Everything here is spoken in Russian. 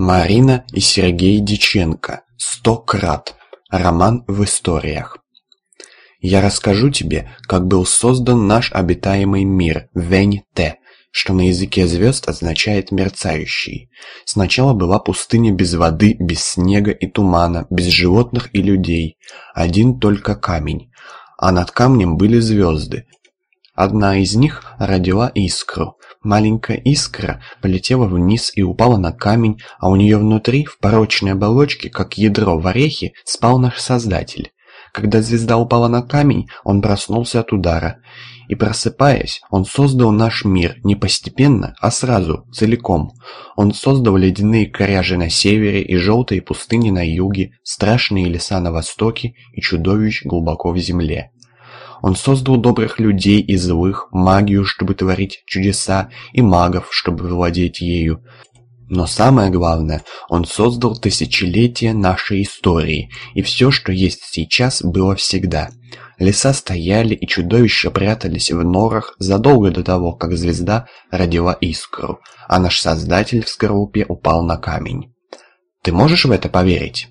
Марина и Сергей Диченко. «Сто крат». Роман в историях. Я расскажу тебе, как был создан наш обитаемый мир, Вень-Те, что на языке звезд означает «мерцающий». Сначала была пустыня без воды, без снега и тумана, без животных и людей. Один только камень. А над камнем были звезды. Одна из них родила искру. Маленькая искра полетела вниз и упала на камень, а у нее внутри, в порочной оболочке, как ядро в орехе, спал наш Создатель. Когда звезда упала на камень, он проснулся от удара. И просыпаясь, он создал наш мир не постепенно, а сразу, целиком. Он создал ледяные коряжи на севере и желтые пустыни на юге, страшные леса на востоке и чудовищ глубоко в земле. Он создал добрых людей и злых, магию, чтобы творить чудеса, и магов, чтобы владеть ею. Но самое главное, он создал тысячелетия нашей истории, и все, что есть сейчас, было всегда. Леса стояли, и чудовища прятались в норах задолго до того, как звезда родила искру, а наш Создатель в скорлупе упал на камень. Ты можешь в это поверить?